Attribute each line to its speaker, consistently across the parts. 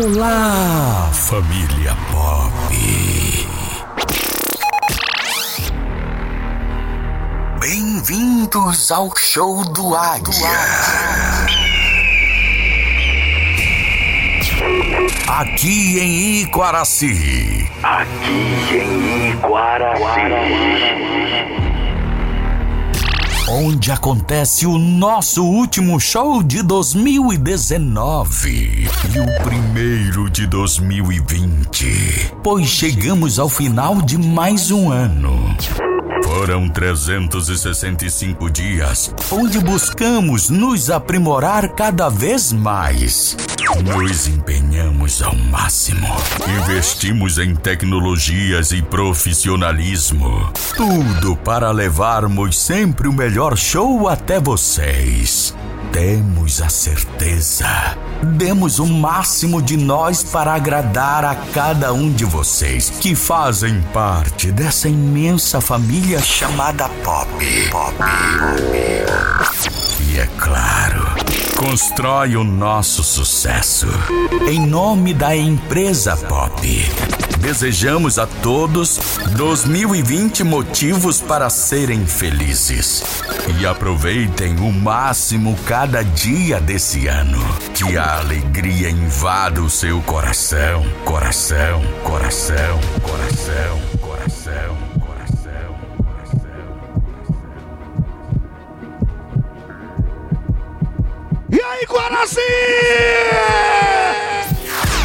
Speaker 1: Olá, família Pop. Bem-vindos ao show do Águia. Aqui em Iquaraci.
Speaker 2: Aqui em Iquaraci.
Speaker 1: Onde acontece o nosso último show de 2019 e o primeiro de 2020. Pois chegamos ao final de mais um ano. Foram 365 dias onde buscamos nos aprimorar cada vez mais. Nos empenhamos ao máximo. Investimos em tecnologias e profissionalismo. Tudo para levarmos sempre o melhor show até vocês. Temos a certeza. Demos o máximo de nós para agradar a cada um de vocês que fazem parte dessa imensa família chamada Pop. Pop. E é claro, constrói o nosso sucesso. Em nome da empresa Pop. Desejamos a todos 2020 motivos para serem felizes. E aproveitem o máximo cada dia desse ano. Que a alegria invada o seu coração, coração, coração, coração,
Speaker 3: E aí, Guaraci!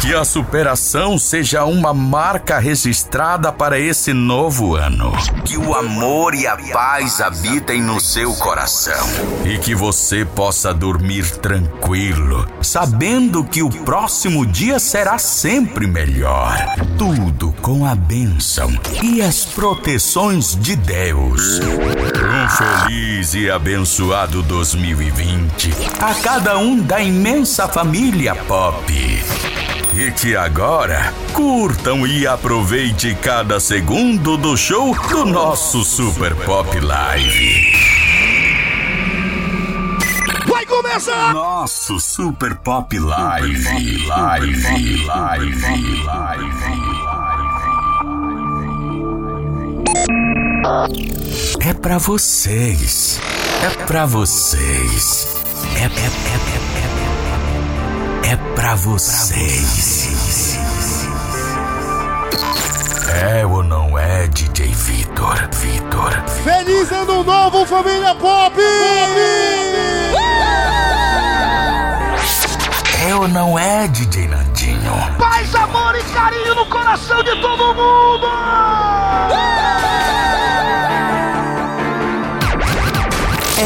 Speaker 1: Que a superação seja uma marca registrada para esse novo ano. Que o amor e a paz habitem no seu coração. E que você possa dormir tranquilo, sabendo que o próximo dia será sempre melhor. Tudo com a bênção e as proteções de Deus. Um feliz e abençoado 2020 a cada um da imensa família Pop. E que agora curtam e aproveite cada segundo do show do nosso Super Pop Live.
Speaker 3: Vai começar!
Speaker 1: Nosso Super Pop Live. Live, live, live. É pra vocês. É pra vocês. É, é, é, é, é, é pra vocês. É ou não é, DJ Vitor? Vitor.
Speaker 3: Feliz ano novo, família Pop!
Speaker 1: É ou não é, DJ Nandinho?
Speaker 3: Paz, amor e carinho no coração de todo mundo!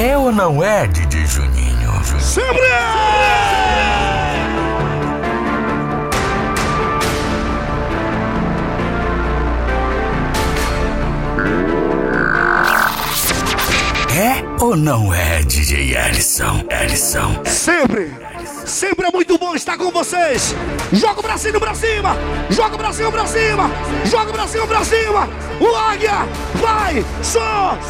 Speaker 1: É ou não é, DJ Juninho?
Speaker 3: Sempre!
Speaker 1: É ou não é, DJ Ellison? Ellison.
Speaker 3: Sempre! Sempre é muito bom estar com vocês! Joga o bracinho pra cima! Joga o bracinho pra cima! Joga o bracinho pra cima! O águia vai sobrevoar!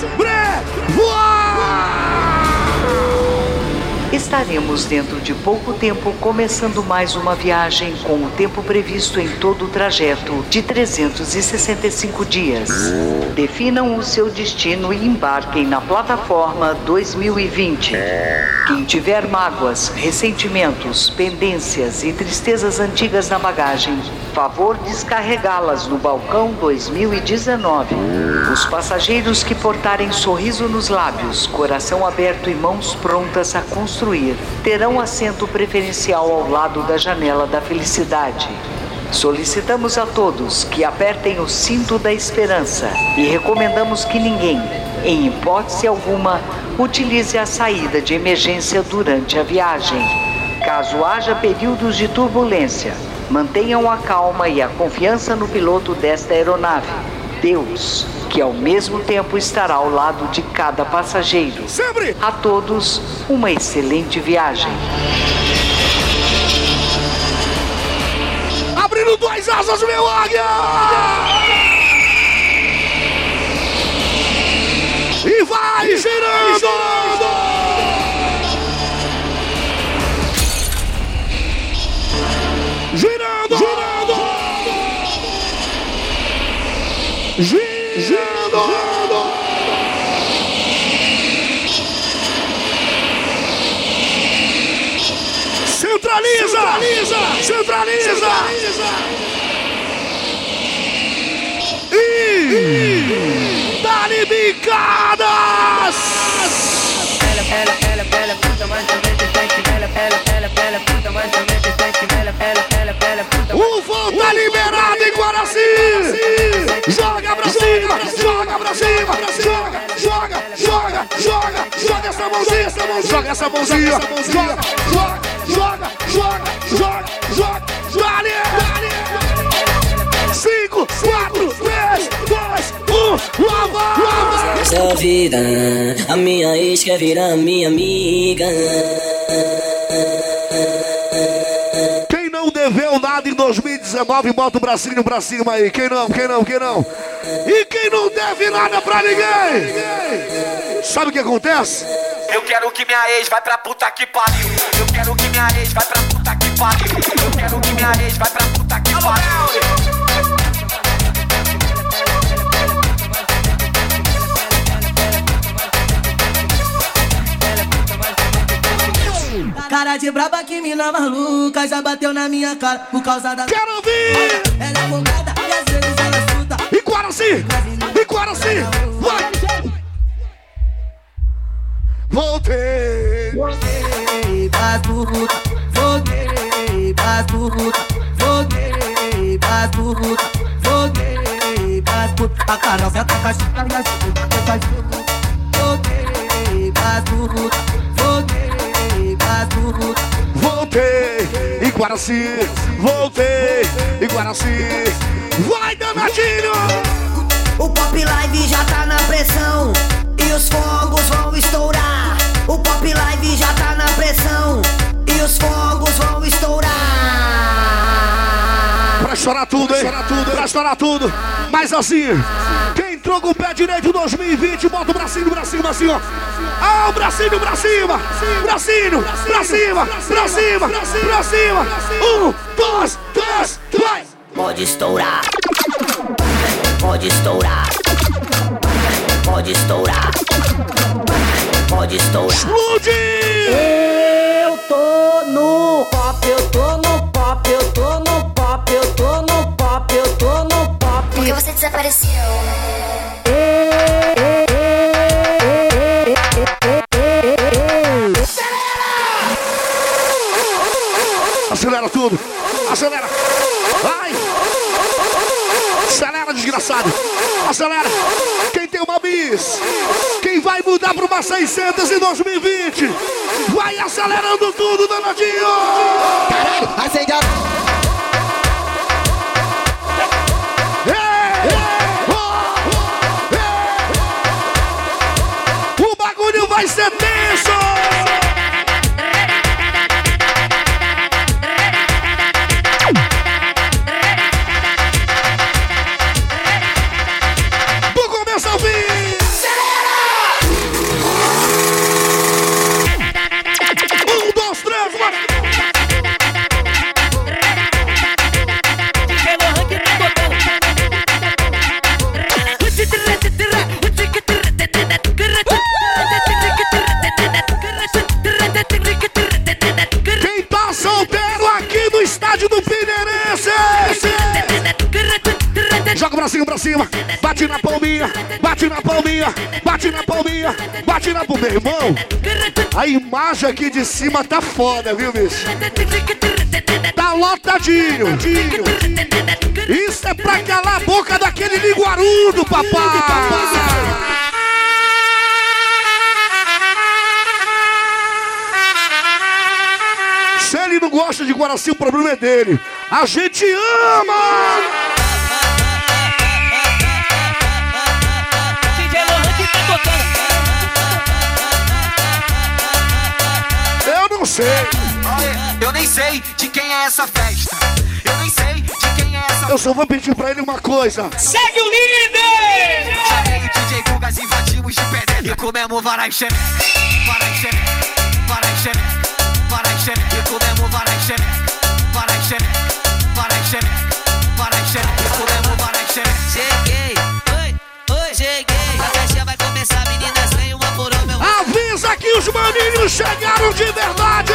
Speaker 4: Estaremos dentro de pouco tempo começando mais uma viagem com o tempo previsto em todo o trajeto de 365 dias. Definam o seu destino e embarquem na plataforma 2020. Quem tiver mágoas, ressentimentos, pendências e tristezas antigas na bagagem, favor descarregá-las no balcão 2019. Os passageiros que portarem sorriso nos lábios, coração aberto e mãos prontas a construir terão assento preferencial ao lado da janela da felicidade. Solicitamos a todos que apertem o cinto da esperança e recomendamos que ninguém, em hipótese alguma, utilize a saída de emergência durante a viagem. Caso haja períodos de turbulência, mantenham a calma e a confiança no piloto desta aeronave. Deus, que ao mesmo tempo estará ao lado de cada passageiro.
Speaker 3: Sempre!
Speaker 4: A todos, uma excelente viagem.
Speaker 3: Abrindo duas asas, meu águia! E vai girando! girando! Girando! Girando! girando. Centraliza! Centraliza! Centraliza! Centraliza. E... Dá-lhe bicadas! Ela, ela, ela, ela, puta, mais ela, ela, ela, ela, puta, mais ela, ela, ela, ela, puta. O voo tá liberado em Guaraci! Joga pra cima! Joga pra cima! Joga, joga, joga, joga! Joga essa mãozinha, essa mãozinha! Joga essa mãozinha! Joga, joga, joga, joga, joga, joga! Dale! Cinco, quatro, três, dois, um, lava! Lava!
Speaker 5: Essa vida, a minha ex quer virar minha amiga.
Speaker 3: Deveu nada em 2019, bota o bracinho pra cima aí. Quem não, quem não, quem não? E quem não deve nada pra ninguém? Sabe o que acontece?
Speaker 6: Eu quero que minha ex vai pra puta que pariu. Eu quero que minha ex vai pra puta que pariu. Eu quero que minha ex vai pra puta que pariu.
Speaker 5: Cara de braba que mina maluca já bateu na minha cara por causa da.
Speaker 3: Quero ouvir!
Speaker 5: Ela é bocada e às vezes ela escuta.
Speaker 3: E Guaraci! E Guaraci! Vai! Voltei!
Speaker 5: Voltei pras puta, voltei pras puta, voltei pras puta, voltei pras puta. A Carol senta com a chica e a chica com a chica. Voltei pras puta, voltei pras puta.
Speaker 3: Voltei em Guaraci, voltei Guaraci. Vai, danadinho!
Speaker 5: O Pop Live já tá na pressão e os fogos vão estourar. O Pop Live já tá na pressão e os fogos vão estourar.
Speaker 3: Pra estourar tudo, hein? Pra estourar tudo. Mas assim, quem entrou com o pé direito 2020, bota o bracinho pra cima, assim, ó. Ah, o bracinho pra cima! Bracinho, pra cima, pra cima, pra cima! Um, dois, três, vai!
Speaker 5: Pode estourar. Pode estourar. Pode estourar. Pode estourar.
Speaker 3: Explode!
Speaker 5: Eu tô no pop, eu tô no pop, eu tô no pop, eu tô no pop, eu tô no pop.
Speaker 7: Porque você desapareceu.
Speaker 3: Acelera! Vai! Acelera, desgraçado! Acelera! Quem tem uma bis? Quem vai mudar para uma 600 em 2020? Vai acelerando tudo, danadinho!
Speaker 5: Acende a...
Speaker 3: Vai ser irmão, a imagem aqui de cima tá foda, viu, bicho? Tá lotadinho. Isso é pra calar a boca daquele linguarudo, papai. Se ele não gosta de Guaraci, o problema é dele. A gente ama! Sei.
Speaker 6: Eu nem sei de quem é essa festa. Eu nem sei de quem é essa
Speaker 3: Eu só vou pedir pra ele uma coisa.
Speaker 8: Segue o líder!
Speaker 6: Chamei o DJ Gugas, invadimos de penetra E comemos varai xereca Varai xereca, varai xereca Varai xereca E comemos varai xereca Varai xereca, varai xereca Varai xereca E comemos varai xereca Cheguei,
Speaker 3: meninos chegaram de verdade!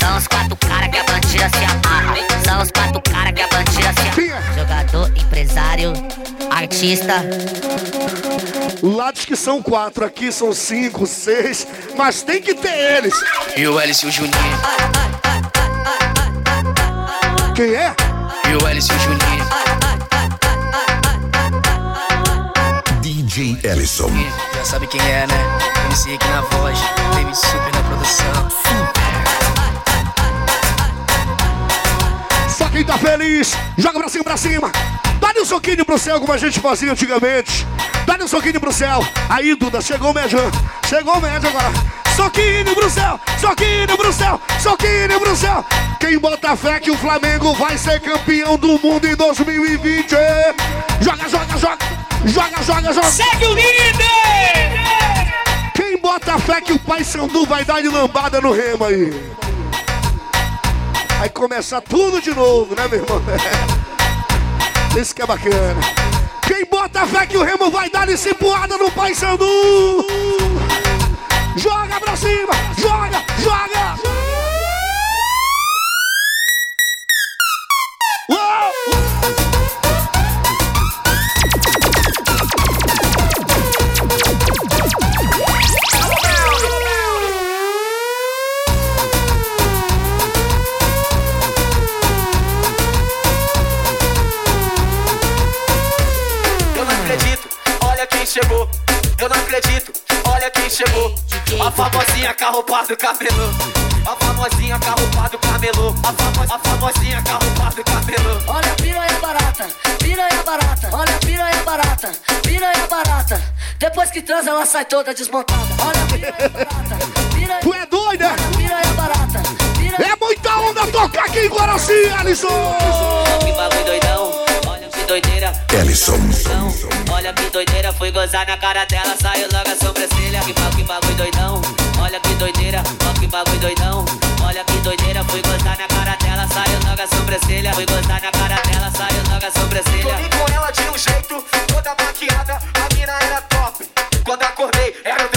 Speaker 7: São os quatro caras que a bandida se amarra. São os quatro caras que a bandida se amarra. Jogador, empresário, artista.
Speaker 3: Lá diz que são quatro, aqui são cinco, seis, mas tem que ter eles.
Speaker 6: E o Hélice e o Juninho.
Speaker 3: Quem é?
Speaker 6: E o Hélice e o Juninho.
Speaker 1: DJ Ellison.
Speaker 6: Já sabe quem é, né? MC aqui na voz. Teve super na produção.
Speaker 3: Só quem tá feliz, joga pra cima, pra cima. Dá-lhe um soquinho pro céu, como a gente fazia antigamente. Dá-lhe um soquinho pro céu. Aí, Duda, chegou o médio. Chegou o médio agora. Soquinho pro céu, soquinho pro céu, soquinho pro céu. Quem bota fé que o Flamengo vai ser campeão do mundo em 2020? Joga, joga, joga. Joga, joga, joga.
Speaker 8: Segue o líder!
Speaker 3: Quem bota fé que o Pai Sandu vai dar de lambada no remo aí? Vai começar tudo de novo, né, meu irmão? Isso que é bacana. Quem bota fé que o remo vai dar de cipuada no Pai Sandu? Joga pra cima! Joga! Joga! Uou!
Speaker 6: Eu não acredito, olha quem chegou. A famosinha carropada do cabelo. A famosinha carropada do cabelo. A, famo, a famosinha carropada do cabelo.
Speaker 9: Olha a piranha barata, piranha barata, olha a piranha barata, piranha barata. Depois que transa, ela sai toda desmontada. Olha a piranha barata, piranha,
Speaker 3: Tu é doido, é?
Speaker 9: piranha barata, piranha
Speaker 3: É muita onda tocar aqui em Guaraci, Alisson!
Speaker 6: Que bagulho doidão, olha doideira.
Speaker 1: Ellison.
Speaker 6: Olha que doideira, fui gozar na cara dela, saiu logo a sobrancelha. Que, ba- que bagulho doidão, olha que doideira, ó que bagulho doidão. Olha que doideira, fui gozar na cara dela, saiu logo a sobrancelha. Fui gozar na cara dela, saiu logo a sobrancelha. Dormi com ela de um jeito, toda maquiada, a mina era top. Quando acordei, era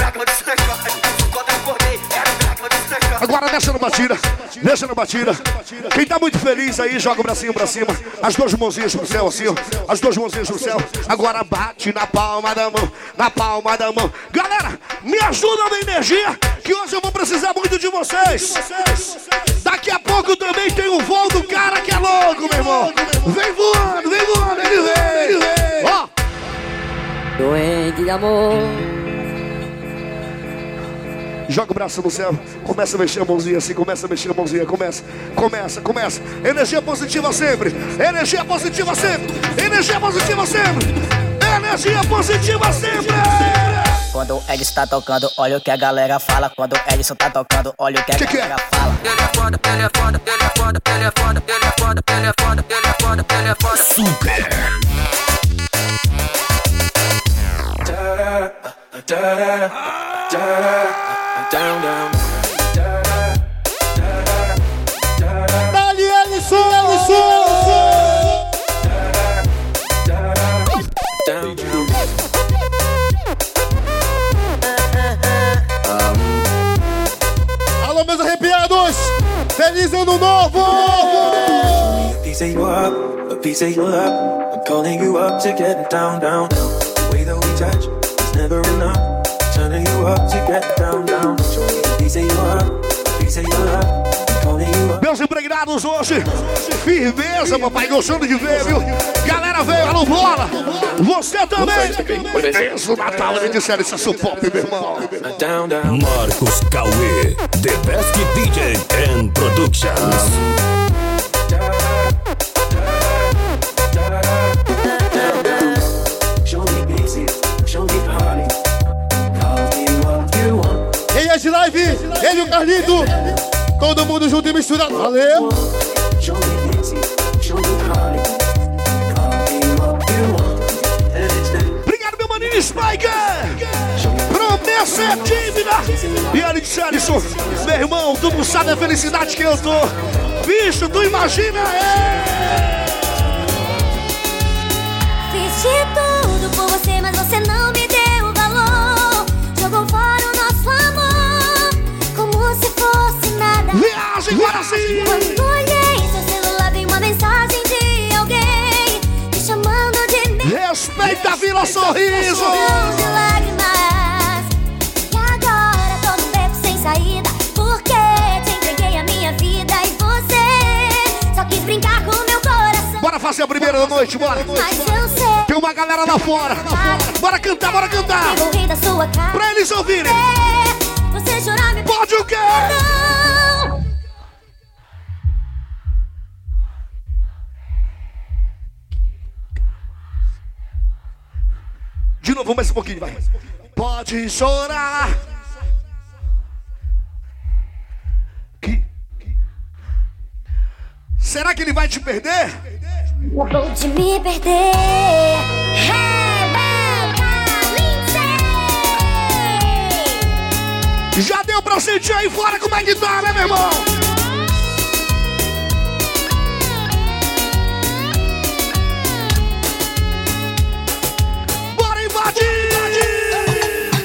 Speaker 3: Agora deixa no batida, deixa no batida. Quem tá muito feliz aí, joga o bracinho pra cima. As duas mãozinhas pro céu, assim, ó. As duas mãozinhas pro céu. Agora bate na palma da mão, na palma da mão. Galera, me ajuda na energia, que hoje eu vou precisar muito de vocês. Daqui a pouco também tem o voo do cara que é louco, meu irmão. Vem voando, vem voando, ele vem, ele vem. Ó,
Speaker 9: doente de amor.
Speaker 3: Joga o braço no céu, começa a mexer a mãozinha assim, começa a mexer a mãozinha, começa, começa, começa. Energia positiva sempre, energia positiva sempre, energia positiva sempre, energia positiva sempre.
Speaker 7: Quando o Edson tá tocando, olha o que a galera fala. Quando o Edson tá tocando, olha o que a
Speaker 3: Que que é?
Speaker 7: galera fala.
Speaker 6: Ele é foda, ele é foda, ele é foda, ele é foda, ele é foda, ele é foda, ele é foda, ele é foda.
Speaker 1: Super.
Speaker 3: Dali, Ellison, Ellison! Alô, meus arrepiados! Feliz ano novo!
Speaker 10: A piece of you up, a piece of you up. I'm calling you up to get down, down. The way that we touch is never enough. You up to get down, down. Show me a piece of you up, a piece of you up. I'm calling you up.
Speaker 3: Meus impregnados hoje, firmeza, papai, gostando de ver, viu? Galera veio, alô, bola! Você também! Beleza, o Natal, ele disseram isso é supop, meu irmão.
Speaker 1: Marcos Cauê. The best DJ and Productions.
Speaker 3: Ele o Carlito! Todo mundo junto e misturado. Valeu! Obrigado, meu maninho Spiker! Promessa é dívida! E Alex Alisson, meu irmão, tu não sabe a felicidade que eu tô! Bicho, tu imagina? É!
Speaker 11: Fiz de tudo por você, mas você não me deu nada. Viagem para si. Quando olhei seu celular, vi uma mensagem de alguém me chamando de mim.
Speaker 3: Respeita a Vila Sorriso.
Speaker 11: De lágrimas. E agora tô no beco sem saída. Porque te entreguei a minha vida e você só quis brincar com meu coração.
Speaker 3: Bora fazer a primeira da noite, bora.
Speaker 11: Mas eu sei.
Speaker 3: Tem uma galera lá fora. Bora cantar, bora cantar. Pra eles ouvirem. Pode o quê? De novo, mais um pouquinho, vai. Pode chorar. Que? Será que ele vai te perder?
Speaker 11: Vou de me perder. Rebeca
Speaker 3: Já deu pra sentir aí fora como é que tá, né, meu irmão? Bora invadir!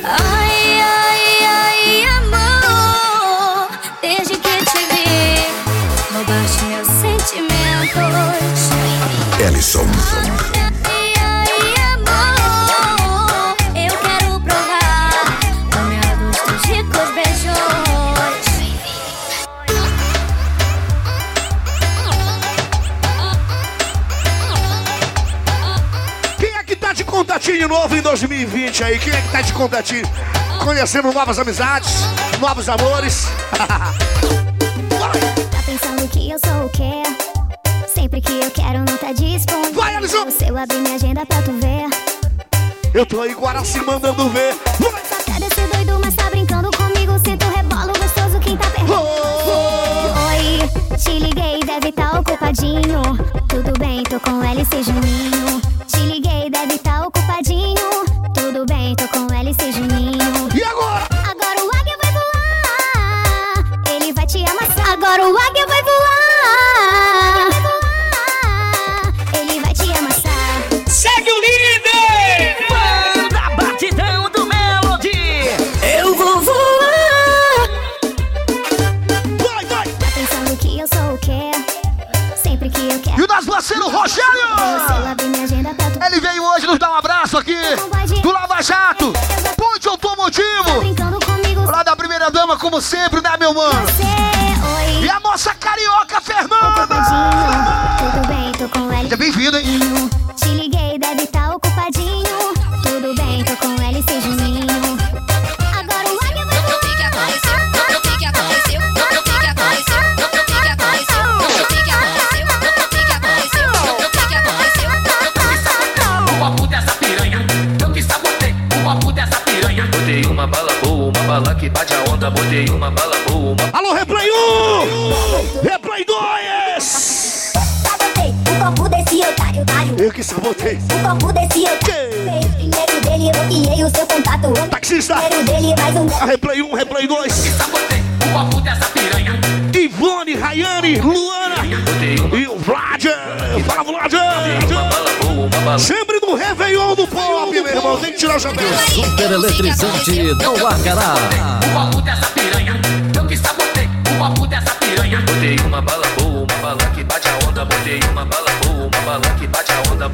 Speaker 11: Ai, ai, ai, amor. Desde que te vi, roubaste meus sentimentos.
Speaker 12: Ellison.
Speaker 3: 2020 aí? Quem é que tá de contatinho? Conhecendo novas amizades, novos amores.
Speaker 11: Tá pensando que eu sou o quê? Sempre que eu quero não tá disponível.
Speaker 3: Vai, Alisson!
Speaker 11: Se eu abrir minha agenda pra tu ver.
Speaker 3: Eu tô aí, Guaraci, mandando ver.
Speaker 11: Quer descer doido, mas tá brincando comigo. Sinto rebolo gostoso, quem tá perto. Oi, te liguei, deve tá ocupadinho. Tudo bem, tô com LC Juninho.
Speaker 3: Como sempre, né, meu mano? Replay 1, Replay 2.
Speaker 11: sabotei. O
Speaker 13: papo dessa piranha.
Speaker 3: Ivone, Rayane, Luana e o Vlad. Fala, Vlad! Sempre no Réveillon do Pop, meu irmão. Tem que tirar o chapéu.
Speaker 14: Super eletrizante do Acará.
Speaker 13: O papo dessa piranha, eu que sabotei. O papo dessa piranha. Botei uma bala boa, uma bala que bate a onda. Botei uma bala boa, uma bala que bate a onda.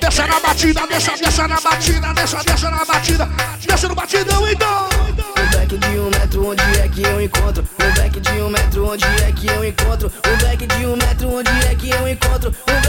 Speaker 3: Deixa na batida, deixa, deixa na batida, deixa, deixa na batida. Deixa no batidão, então.
Speaker 15: Back de um metro, onde é que eu encontro? Back de um metro, onde é que eu encontro? Back de um metro, onde é que eu encontro? Um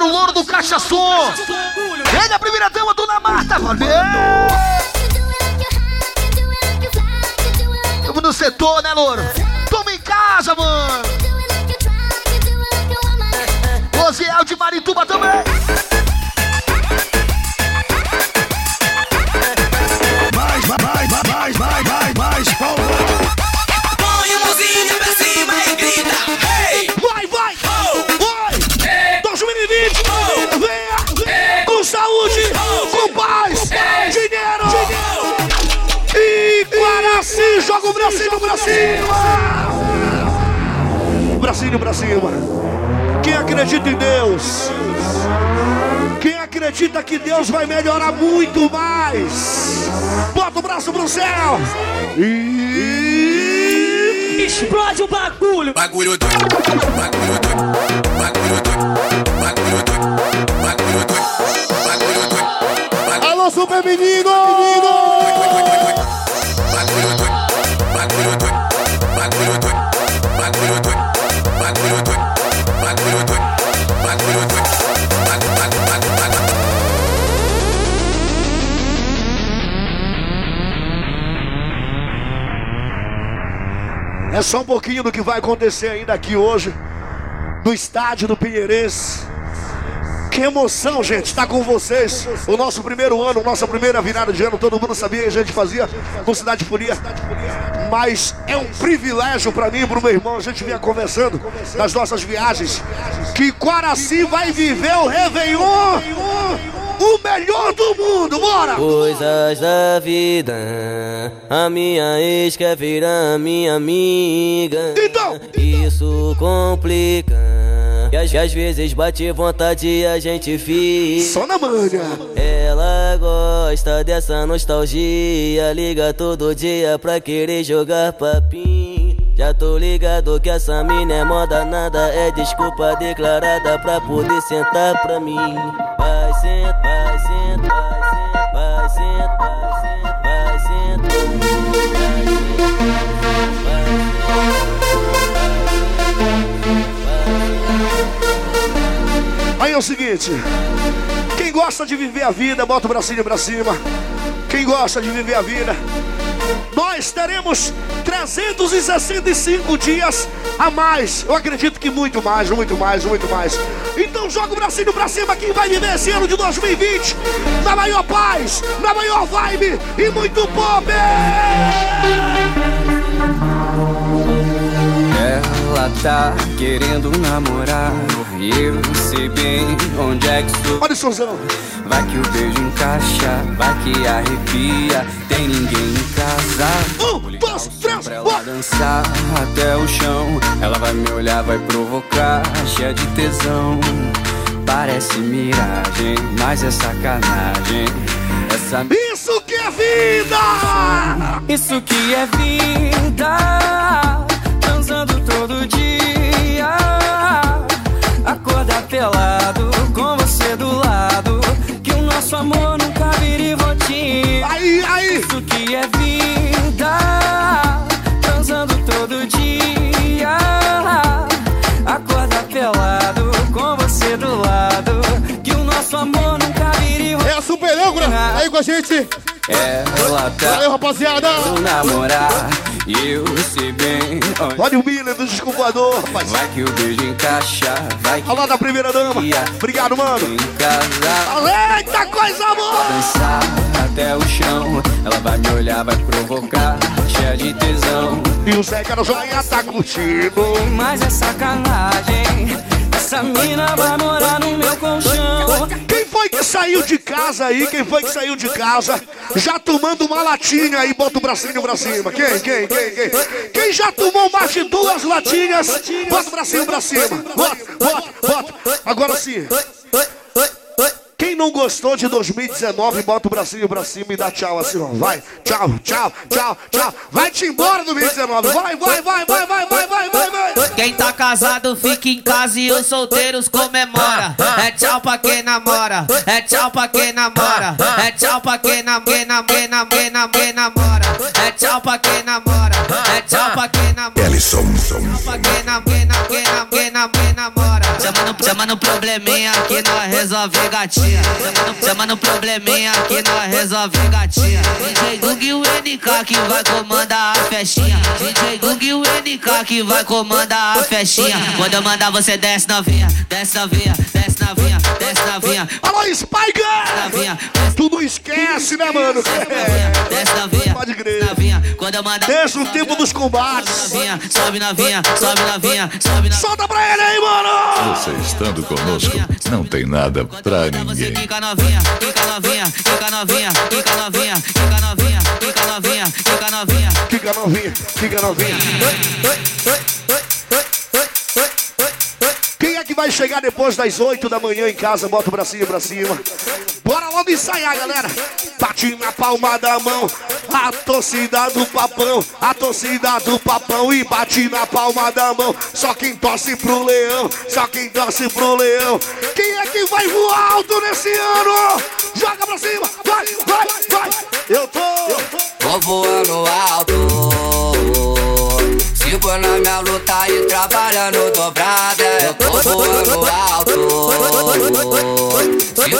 Speaker 3: o nosso parceiro louro do Caixa Som! Ele é a primeira dama, Dona Marta! Valeu! Tamo no setor, né, louro? Tamo em casa, mano! Rosiel de Marituba também.
Speaker 16: Cima!
Speaker 3: Bracinho pra cima! Quem acredita em Deus? Quem acredita que Deus vai melhorar muito mais? Bota o braço pro céu! E...
Speaker 8: Explode o bagulho!
Speaker 16: Bagulho doido, bagulho doido, bagulho doido, bagulho doido, bagulho doido,
Speaker 3: Alô, super menino! Só um pouquinho do que vai acontecer ainda aqui hoje, no estádio do Pinheirense. Que emoção, gente, estar com vocês. O nosso primeiro ano, nossa primeira virada de ano, todo mundo sabia que a gente fazia com Cidade Furia. Mas é um privilégio para mim e para o meu irmão. A gente vinha conversando nas nossas viagens que Quaraci vai viver o Réveillon, o melhor do mundo. Bora!
Speaker 17: Coisas da vida, a minha ex quer virar minha amiga.
Speaker 3: Então,
Speaker 17: Isso complica. E às, às vezes bate vontade e a gente fica.
Speaker 3: Só na manha.
Speaker 17: Ela gosta dessa nostalgia. Liga todo dia pra querer jogar papinho. Já tô ligado que essa mina é moda, nada é desculpa declarada pra poder sentar pra mim. Sentar, vai sentar, vai sentar, vai sentar, vai.
Speaker 3: Aí é o seguinte: quem gosta de viver a vida, bota o bracinho pra cima. Quem gosta de viver a vida, nós teremos 365 dias a mais. Eu acredito que muito mais, muito mais, muito mais. Então joga o bracinho pra cima quem vai viver esse ano de 2020 na maior paz, na maior vibe e muito pop.
Speaker 18: Ela tá querendo namorar E eu sei bem onde é que sou
Speaker 3: Olha o
Speaker 18: Vai que o beijo encaixa, vai que arrepia. Tem ninguém em casa.
Speaker 3: Um, dois, três,
Speaker 18: Pra ela dançar até o chão. Ela vai me olhar, vai provocar Cheia de tesão. Parece miragem, mas é sacanagem. Essa
Speaker 3: Isso que é vida!
Speaker 18: Isso que é vida. Transando todo dia. Acordar pelado nosso amor nunca vire rotina
Speaker 3: Aí, aí.
Speaker 18: Isso que é vida
Speaker 3: aí com a gente.
Speaker 18: Ela tá
Speaker 3: Valeu, rapaziada.
Speaker 18: namorar E eu sei bem
Speaker 3: Olha o Miller do desculpador, rapaz.
Speaker 18: Vai que o beijo encaixa, vai que
Speaker 3: Olha lá da primeira dama. Obrigado, mano. Eita coisa boa!
Speaker 18: dançar até o chão. Ela vai me olhar, vai provocar, cheia de tesão.
Speaker 3: E o Zé no joinha tá curtindo.
Speaker 18: Mas é sacanagem, essa mina vai morar no meu colchão.
Speaker 3: Saiu de casa aí? Quem foi que saiu de casa já tomando uma latinha aí? Bota o bracinho pra cima. Quem? Quem? Quem? Quem? Quem já tomou mais de duas latinhas? Bota o bracinho pra cima. Bota, bota, bota. Agora sim. Quem não gostou de 2019, bota o bracinho pra cima e dá tchau assim, ó. Vai, tchau, tchau, tchau, tchau. Vai-te embora 2019. Vai, vai, vai, vai, vai, vai, vai, vai, vai.
Speaker 6: Quem tá casado fica em casa e os solteiros comemora. É tchau pra quem namora, é tchau pra quem namora, é tchau pra quem nam- quem nam- quem nam- quem nam- quem namora, é tchau pra quem namora, É tchau pra quem namora.
Speaker 19: Ellison.
Speaker 6: Tchau pra quem namora, quem quem. Chama no, chama no probleminha que nós resolve gatinha. Chama no, chama no probleminha que nós resolve gatinha. DJ Gug e o NK que vai comandar a festinha. DJ Gug e o NK que vai comandar a festinha. Quando eu mandar você desce novinha, desce novinha, desce novinha, desce novinha.
Speaker 3: Alô, Spike!
Speaker 6: Novinha,
Speaker 3: Tu não esquece, né, mano?
Speaker 6: desce novinha,
Speaker 3: Pode crer.
Speaker 6: Quando eu mandar
Speaker 3: Desde o tempo dos combates.
Speaker 6: sobe novinha, sobe novinha, sobe novinha.
Speaker 3: Solta pra ele aí, mano!
Speaker 1: Você estando conosco, não tem nada pra ninguém.
Speaker 6: Fica novinha, fica novinha, fica novinha, fica novinha, fica novinha, fica novinha, fica novinha.
Speaker 3: Fica novinha, fica novinha. Quem é que vai chegar depois das 8 da manhã em casa? Bota o bracinho pra cima. Bora logo ensaiar, galera. Bate na palma da mão. A torcida do papão, a torcida do papão. E bate na palma da mão. Só quem torce pro leão, só quem torce pro leão. Quem é que vai voar alto nesse ano? Joga pra cima, vai, vai, vai. Eu tô, tô.
Speaker 20: Vou voando alto. For na minha luta e trabalhando dobrada, eu tô voando alto.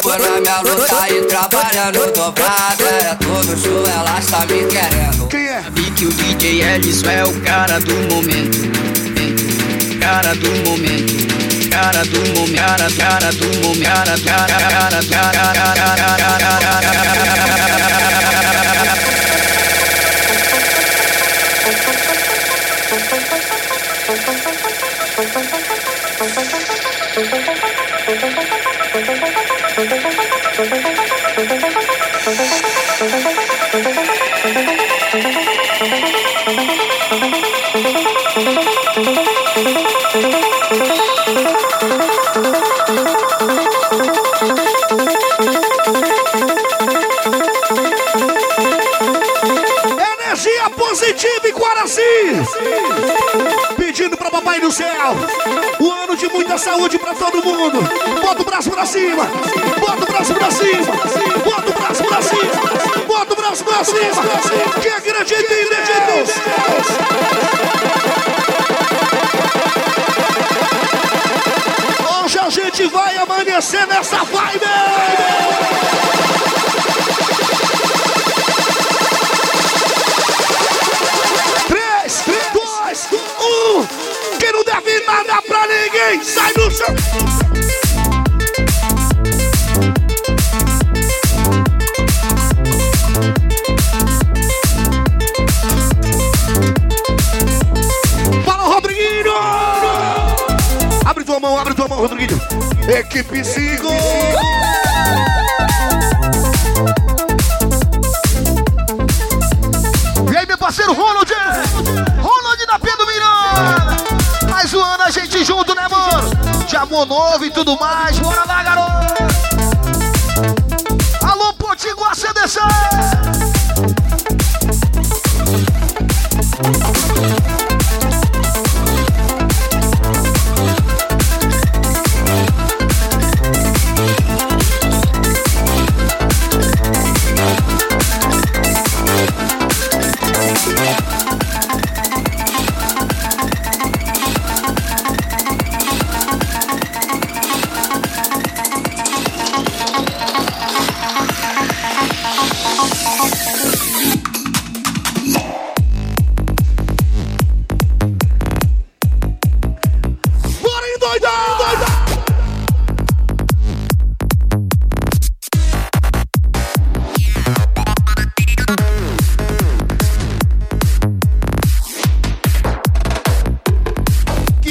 Speaker 20: For na minha luta e trabalhando dobrada, é todo show, ela está me querendo.
Speaker 3: Quem é?
Speaker 18: Que o DJ Ellison é o cara do momento. Cara do momento. Cara do momento. Cara, cara do momento. Cara, cara, cara, cara, cara, cara, cara, cara.
Speaker 3: Pedindo pra papai do céu. Um ano de muita saúde pra todo mundo. Bota o braço pra cima. Bota o braço pra cima. Bota o braço pra cima. Bota o braço pra cima. Quem acredita em Deus? Hoje a gente vai amanhecer nessa vibe. Pra ninguém, sai do chão. Fala, Rodriguinho! Abre tua mão, abre tua mão, Rodriguinho. Equipe 5. E aí, meu parceiro Ronald? Amor novo e tudo mais. Bora lá, garoto! Alô, Potiguar CDC!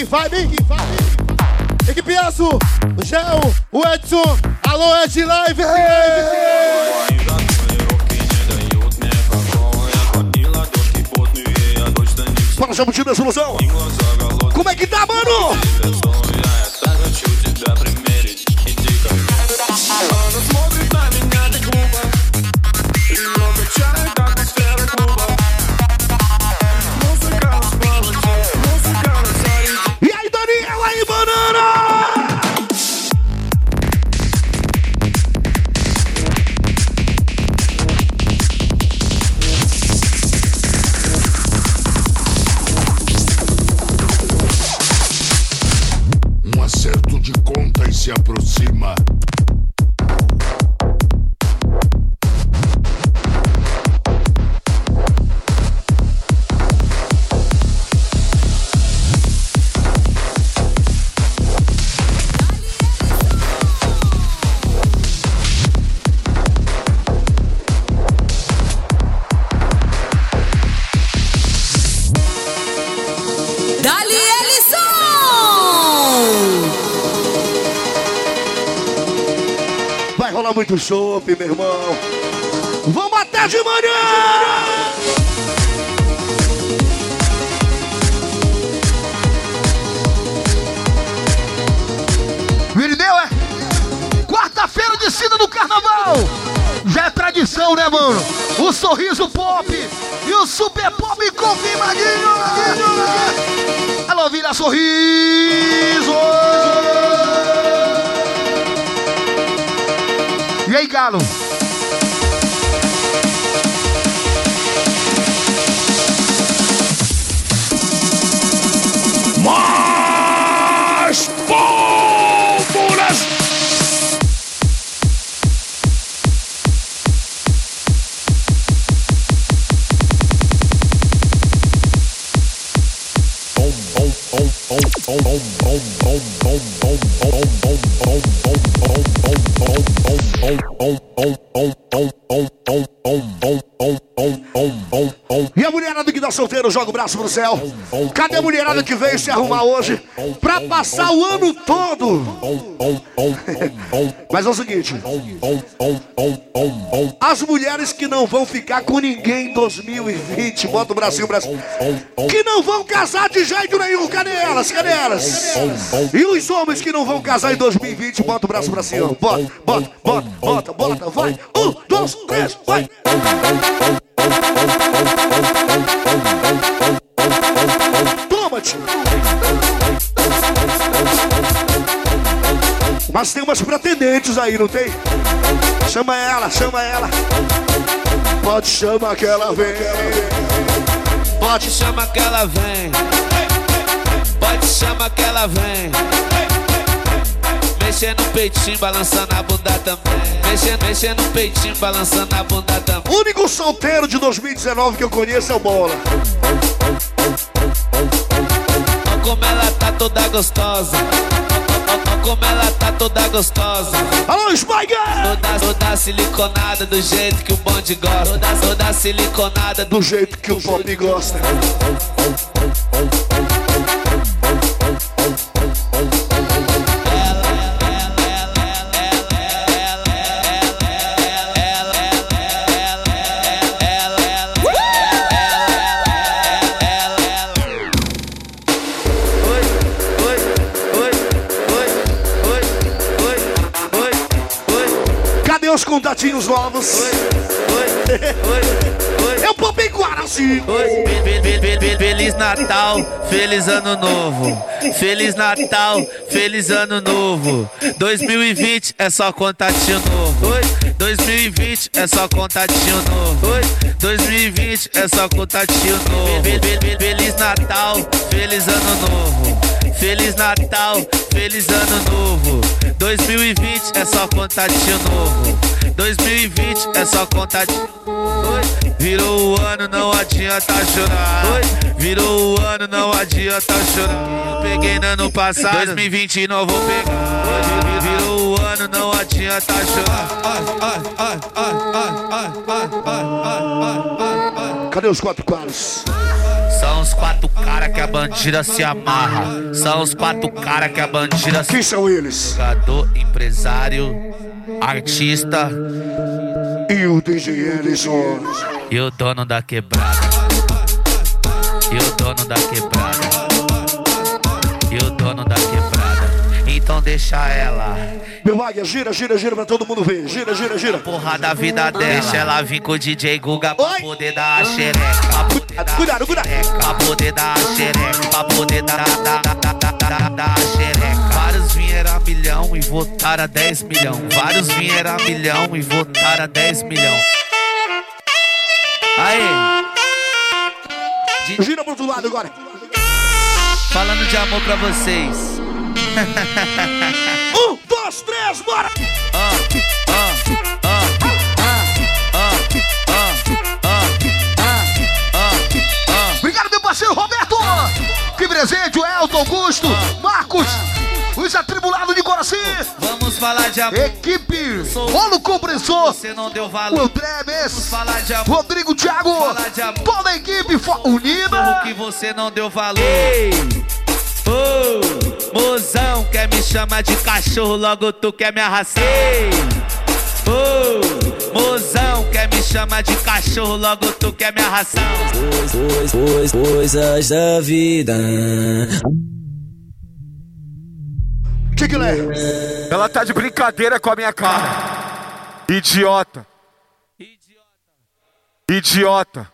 Speaker 21: Vibe, que vibe. Equipe Aço, o Gel, o Edson, alô Ed Live.
Speaker 3: Fala, Jabuti da Solução! Como é que tá, mano? Muito chope, meu irmão. Vamos até de manhã!
Speaker 19: Virineu é quarta-feira de cima do carnaval. Já é tradição, né, mano? O sorriso pop e o super pop confirmadinho. Alô, vira sorriso. E aí, Galo?
Speaker 3: Solteiro joga o braço pro céu. Cadê a mulherada que veio se arrumar hoje pra passar o ano todo? Mas é o seguinte: as mulheres que não vão ficar com ninguém em 2020, bota o Brasil, Brasil, que não vão casar de jeito nenhum, cadê elas? Cadê elas? E os homens que não vão casar em 2020, bota o braço pra cima. Bota, bota, bota, bota, bota, vai. Um, dois, três, vai. Toma, tio. Mas tem umas pretendentes aí, não tem? Chama ela, chama ela. Pode chamar que ela vem.
Speaker 22: Pode chamar que ela vem. Pode chamar que ela vem. Mexendo no peitinho, balançando a bunda também. Mexendo, mexendo no peitinho, balançando a bunda também.
Speaker 3: O único solteiro de 2019 que eu conheço é o Bola.
Speaker 22: Olha como ela tá toda gostosa. Olha como ela tá toda gostosa.
Speaker 3: Alô, Spike!
Speaker 22: Toda, toda siliconada do jeito que o bonde gosta. Toda, toda siliconada
Speaker 3: do jeito que o pop gosta. Cadê os contatinhos novos? Eu popei Guaraci.
Speaker 22: Fe- fe- fe- fe- Feliz Natal, feliz ano novo. Feliz Natal, feliz ano novo. 2020 é só contatinho novo. 2020 é só contatinho novo. 2020 é só contatinho novo. Fe- fe- fe- Feliz Natal, feliz ano novo. Feliz Natal, feliz ano novo. 2020 é só contatinho novo. 2020 é só contatinho. Virou o ano, não adianta chorar. Virou o ano, não adianta chorar. Peguei no ano passado, 2020 não vou pegar. Virou o ano, não adianta chorar.
Speaker 3: Cadê os quatro caras?
Speaker 22: São os quatro cara que a bandida se amarra. São os quatro cara que a bandida se
Speaker 3: Quem são eles?
Speaker 22: Jogador, empresário, artista
Speaker 3: E o DJ Ellison.
Speaker 22: e o dono da quebrada. E o dono da quebrada. Então deixa ela.
Speaker 3: Meu águia, gira, gira, gira pra todo mundo ver. Gira, gira, gira.
Speaker 22: Porra da vida dela. Deixa ela vir com o DJ Guga pra poder dar a xereca. Pra poder dar
Speaker 3: Cuidado, cuidado.
Speaker 22: Pra poder dar a xereca. Pra poder dar, dar, dar, dar, dar, dar, dar a xereca. Vários vieram a milhão e votaram a 10 milhão. Vários vieram a milhão e votaram a 10 milhão. Aí.
Speaker 3: Gira pro outro lado agora.
Speaker 22: Falando de amor pra vocês.
Speaker 3: Um, dois, três, bora!
Speaker 19: Obrigado, meu parceiro Roberto! Que presente, o Elton, Augusto, Marcos, os atribulados de Coraci!
Speaker 22: Vamos falar de amor.
Speaker 19: Equipe Rolo Compressor,
Speaker 22: Você não deu
Speaker 19: o
Speaker 22: valor.
Speaker 19: André Messi,
Speaker 22: falar de amor.
Speaker 19: Rodrigo Thiago,
Speaker 22: falar de amor.
Speaker 19: toda a equipe unida!
Speaker 22: Porro que você não deu valor. Ei, ô, mozão, quer me chamar de cachorro, logo tu quer me arrastar. Ei, Ô, mozão, quer me chamar de cachorro, logo tu quer minha ração.
Speaker 17: Pois, pois, coisas da vida.
Speaker 19: Que que é?
Speaker 23: Ela tá de brincadeira com a minha cara. Idiota. Idiota.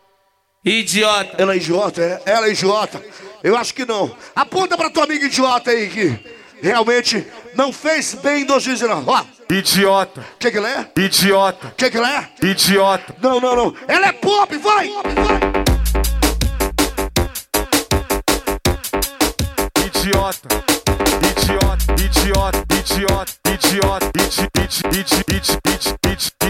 Speaker 22: Idiota.
Speaker 3: Ela é idiota, é? Ela é idiota. Eu acho que não. Aponta pra tua amiga idiota aí que realmente não fez bem em 2019. Ó.
Speaker 23: Idiota.
Speaker 3: O que que ela é?
Speaker 23: Idiota.
Speaker 3: O que que ela é?
Speaker 23: Idiota.
Speaker 3: Não, não, não. Ela é pop, vai!
Speaker 23: Idiota. Idiota. Idiota. Idiota. Idiota. Idi, idi, idi, idi, idi, idi, idi, idiota.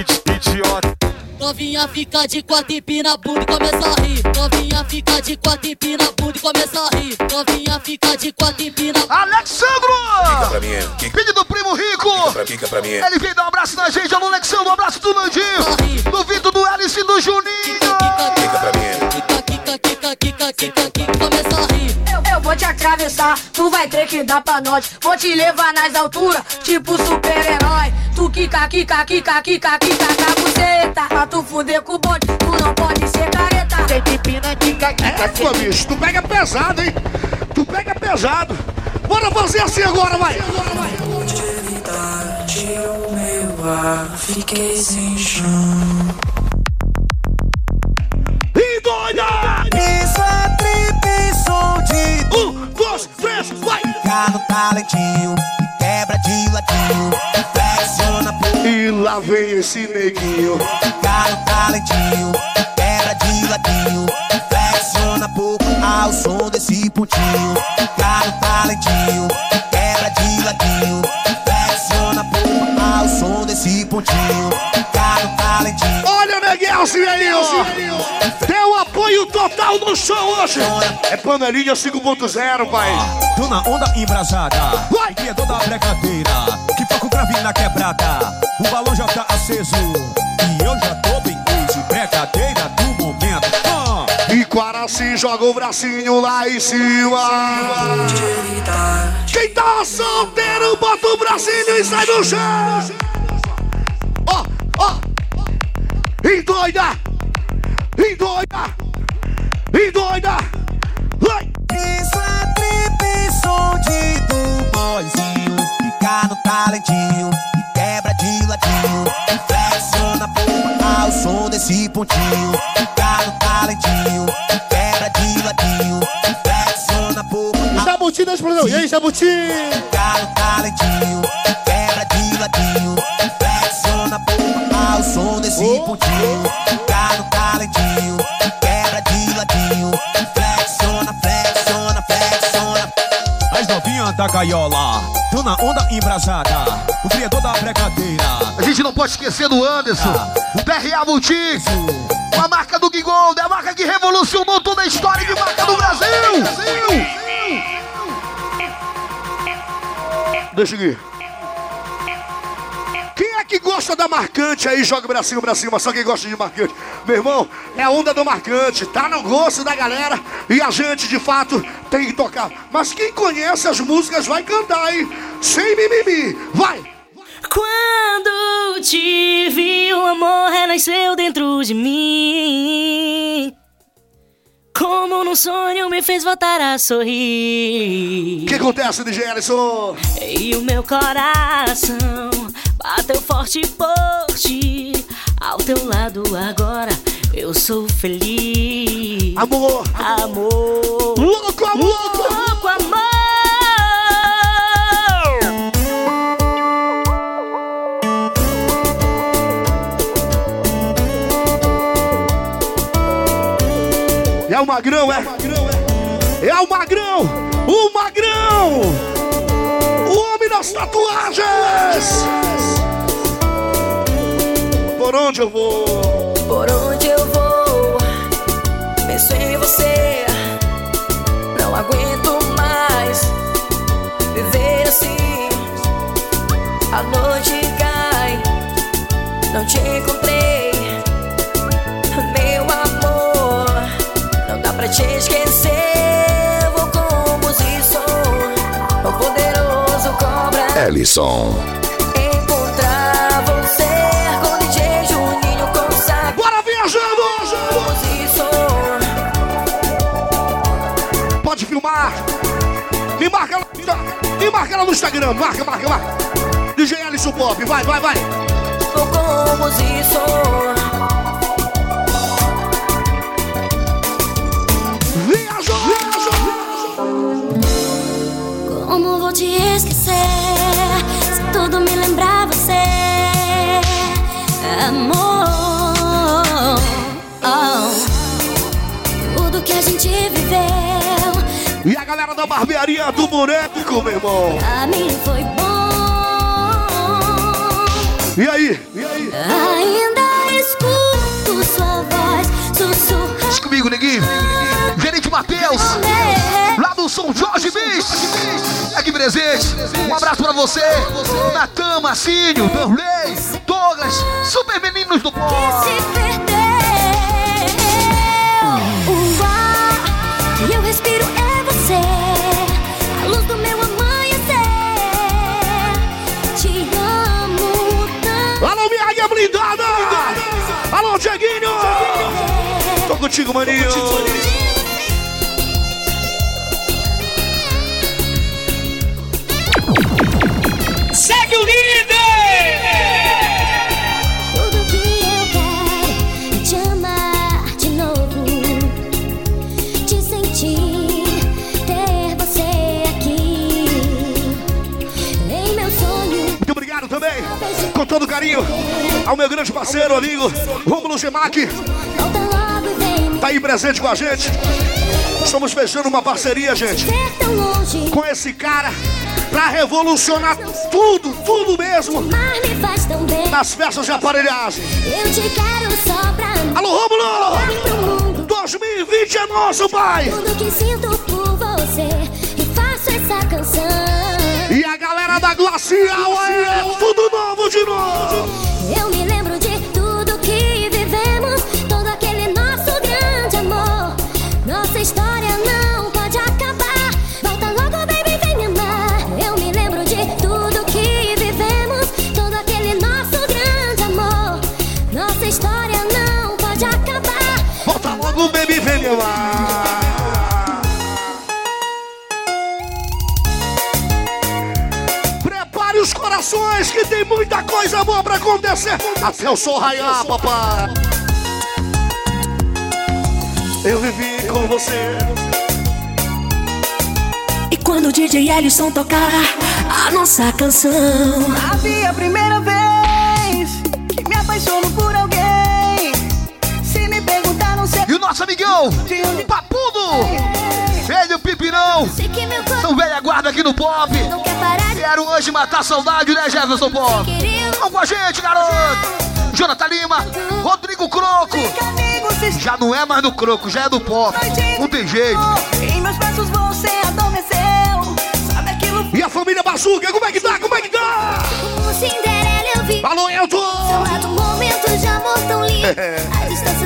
Speaker 16: Novinha fica de quatro empina a bunda e começa a rir. Novinha fica de quatro empina a bunda e começa a rir. Novinha fica de quatro empina.
Speaker 19: Alexandro!
Speaker 12: Pra mim, é. Kika,
Speaker 19: Filho do primo rico!
Speaker 12: pra, Kika pra mim. é.
Speaker 19: Ele veio dar um abraço na gente, alô Alexandro, um abraço do Nandinho, do Vitor, do Alice e do Juninho!
Speaker 12: Pra mim.
Speaker 16: Kika, kika, kika, kika, kika, kika, começa a rir.
Speaker 24: Eu, eu vou te atravessar, tu vai ter que dar pra nós. Vou te levar nas alturas, tipo super-herói. Tu quica, quica, quica, quica, quica na buceta. Pra tu fuder com o bonde, tu não pode ser careta. Tem que pina, quica,
Speaker 3: É, pô, bicho, tu pega pesado, hein? Tu pega pesado. Bora fazer assim agora, vai!
Speaker 25: Meu ar, fiquei sem chão.
Speaker 3: Doida!
Speaker 26: Isso é trip, som de
Speaker 3: Um, dois, três, vai!
Speaker 26: Fica no talentinho, e quebra de ladinho, flexiona pro
Speaker 3: E lá vem esse neguinho.
Speaker 26: Fica no talentinho, e quebra de ladinho, flexiona pouco ao som desse pontinho. Fica no talentinho, e quebra de ladinho, flexiona pouco ao som desse pontinho.
Speaker 3: Total no show hoje! É panelinha 5.0, pai!
Speaker 27: Tô na onda embrasada,
Speaker 3: Vai!
Speaker 27: criador da brincadeira, que toca o grave na quebrada. O balão já tá aceso e eu já tô bem easy. Brincadeira do momento. Ah.
Speaker 3: E Quaraci joga o bracinho lá em cima! Quem tá solteiro, bota o bracinho e sai do chão! Ó, ó! E doida! E doida! Vai!
Speaker 26: Isso é trip, som de do boyzinho. Fica no talentinho e quebra de ladinho. E flexiona pouco ao som desse pontinho. Fica no talentinho e quebra de ladinho. E flexiona pouco
Speaker 3: Jabuti da explosão! E aí, Jabuti?
Speaker 26: Fica no talentinho e quebra de ladinho. E flexiona pouco ao som desse pontinho.
Speaker 27: As novinhas da gaiola, tô na onda embrasada, o criador da brincadeira.
Speaker 19: A gente não pode esquecer do Anderson, o PRA Multi, a marca do Gigold, a marca que revolucionou toda a história de marca do Brasil!
Speaker 3: Deixa eu ir. Que gosta da marcante aí? Joga o bracinho pra cima, só quem gosta de marcante. Meu irmão, é a onda do marcante, tá no gosto da galera e a gente de fato tem que tocar. Mas quem conhece as músicas vai cantar, hein? Sem mimimi, vai!
Speaker 28: Quando te vi, o amor renasceu dentro de mim. Como num sonho me fez voltar a sorrir.
Speaker 3: O que acontece, DJ Ellison?
Speaker 28: E o meu coração bateu forte por ti. Ao teu lado agora eu sou feliz.
Speaker 3: Amor,
Speaker 28: amor,
Speaker 3: louco amor,
Speaker 28: louco amor.
Speaker 3: É o magrão, é? É o magrão! O magrão! O homem das tatuagens! Por onde eu vou?
Speaker 28: Por onde eu vou, penso em você. Não aguento mais viver assim. A noite cai, não te encontrei, meu amor. Não dá pra te esquecer. Vou como se sou o poderoso cobra.
Speaker 12: Ellison.
Speaker 3: E marca ela, e marca ela no Instagram. Marca, marca, marca. DJ Alisson Pop, vai, vai, vai.
Speaker 28: Como isso?
Speaker 3: Viajou, viajou.
Speaker 11: Como vou te esquecer se tudo me lembrar você, amor? Oh, tudo que a gente viveu
Speaker 3: E a galera da barbearia do boneco, meu irmão.
Speaker 11: pra mim foi bom.
Speaker 3: E aí? E aí?
Speaker 11: Ainda escuto sua voz sussurrar.
Speaker 19: Comigo, neguinho. Gerente Matheus. Lá do São Jorge Bis. Aqui presente. Um abraço pra você. Natan, Marcinho, Danley, Douglas, super meninos do pó.
Speaker 3: Tô contigo, maninho!
Speaker 29: Segue o líder!
Speaker 11: Tudo que eu quero é te amar de novo, te sentir, ter você aqui em meu sonho.
Speaker 3: Muito obrigado também, com todo carinho, ao meu grande parceiro, amigo, Rômulo Gemac. Tá aí presente com a gente. Estamos fechando uma parceria, gente, com esse cara pra revolucionar tudo, tudo mesmo
Speaker 11: Mas me faz tão bem.
Speaker 3: nas festas de aparelhagem.
Speaker 11: Eu te quero só pra mim.
Speaker 3: Alô, Rômulo! 2020 é nosso, pai!
Speaker 11: E.
Speaker 3: E a galera da Glacial aí é tudo novo de novo!
Speaker 11: Que
Speaker 3: tem muita coisa boa pra acontecer. Até eu sou raiar, papai. Eu vivi com você.
Speaker 28: E quando o DJ Ellison tocar a nossa canção,
Speaker 5: Havia a primeira vez que me apaixono por alguém. Se me perguntar, não sei.
Speaker 19: E o nosso amigão, Papudo. Ele e o Pipirão. São velha guarda aqui no pop. Quero hoje matar saudade, né, Jefferson Pop? Vamos com a gente, garoto. Jonathan Lima, Rodrigo Croco. Já não é mais do Croco, já é do pop. Não tem jeito.
Speaker 3: E a família Bazuca, como é que tá? Como é que tá?
Speaker 11: Como Cinderela eu vi.
Speaker 3: Alô, Elton!
Speaker 11: Momentos de amor tão lindo. A distância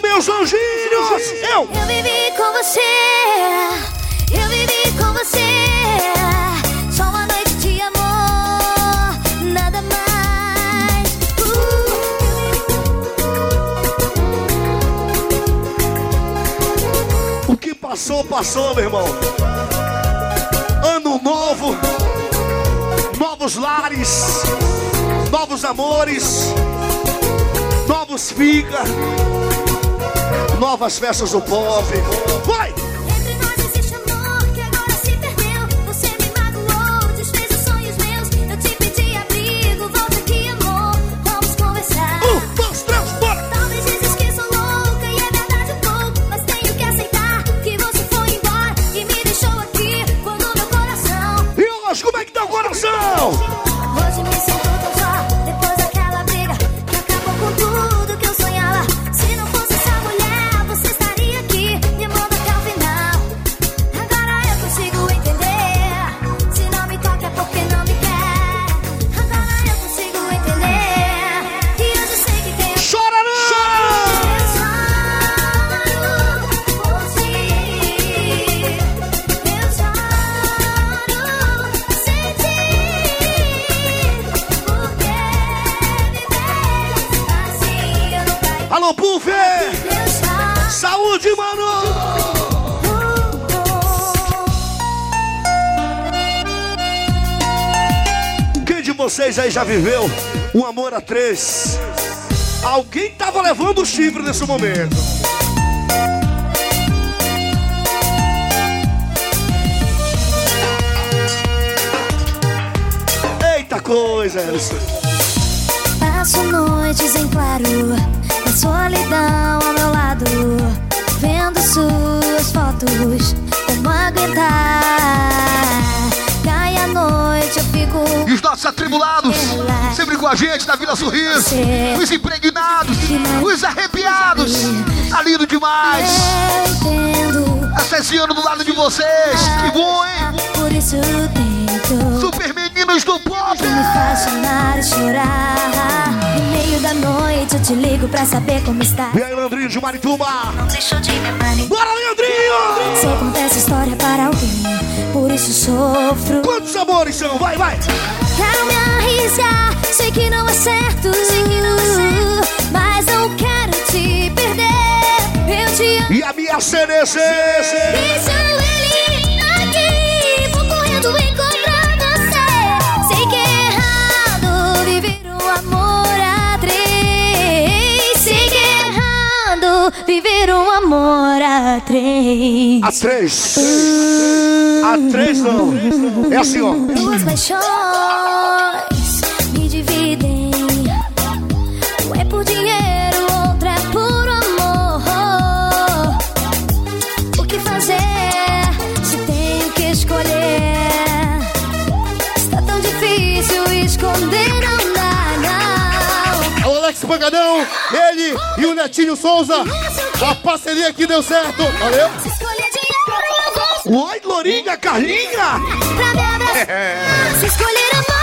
Speaker 3: meus anjinhos! Eu!
Speaker 11: Eu vivi com você. Eu vivi com você. Só uma noite de amor. Nada mais.
Speaker 3: O que passou, passou, meu irmão. Ano novo, novos lares, novos amores, novos fica, novas festas do pop. Vai! Vocês aí já viveu um amor a três? Alguém tava levando o chifre nesse momento. Eita coisa, Elson.
Speaker 11: Passo noites em claro, com solidão ao meu lado, vendo suas fotos, como aguentar? Cai a noite, eu fico.
Speaker 19: E os nossos atribulados, sempre com a gente na Vila Sorriso. Os impregnados, os arrepiados. Tá lindo demais. Acessiando do lado de vocês. Que bom, hein? Super meninos do pop.
Speaker 11: Me chorar. No meio da noite eu te ligo pra saber como está.
Speaker 3: E aí, Leandrinho de Marituba?
Speaker 11: Não deixou de me manipular.
Speaker 3: Bora, Leandrinho!
Speaker 11: Sei contar essa história para alguém, por isso sofro.
Speaker 3: Quantos amores são? Vai, vai!
Speaker 11: Quero me arriscar, sei que não é certo, sei que não é certo, mas não quero te perder. Eu te amo.
Speaker 3: E a minha CDC!
Speaker 11: Deixa ele viver um amor a três. A três!
Speaker 3: A três não! É assim, ó.
Speaker 11: Duas paixões me dividem.
Speaker 30: Pancadão, ele e o Netinho Souza. A parceria aqui deu certo. Valeu?
Speaker 3: Oi, Glorinha, Carlinha!
Speaker 11: Abraçar. Se escolher amor,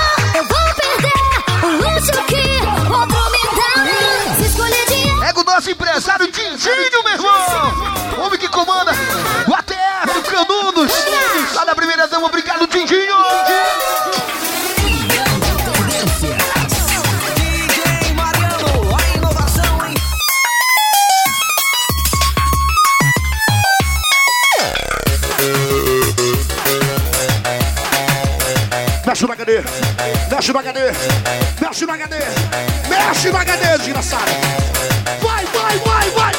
Speaker 3: Mexe no HD! Mexe no HD! Mexe no HD, desgraçado! Vai, vai, vai, vai!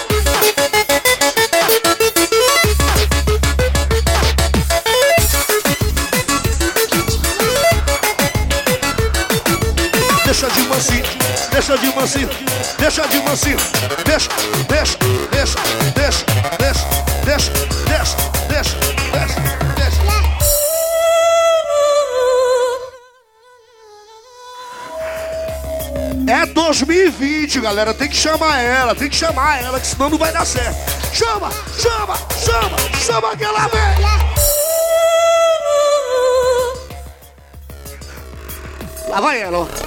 Speaker 3: Deixa de mansinho, deixa de mansinho, deixa de mansinho, deixa, deixa, deixa, 2020, galera. Tem que chamar ela, tem que chamar ela, que senão não vai dar certo. Chama, chama, chama, chama aquela velha. Lá vai ela, ó.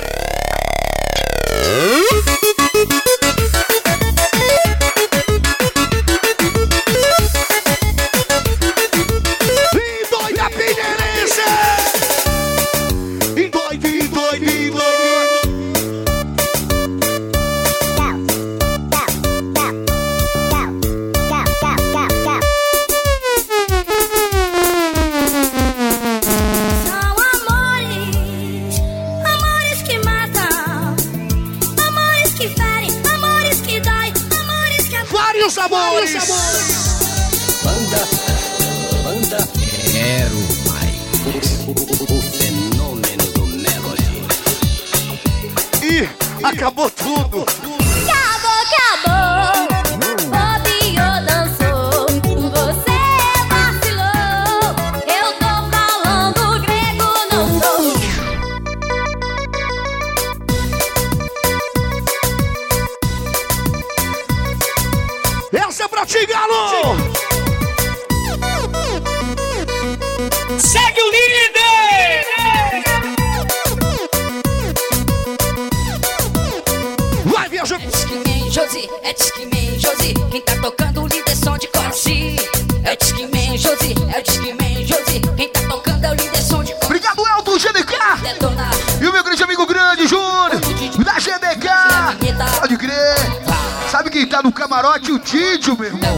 Speaker 19: Didio, meu irmão.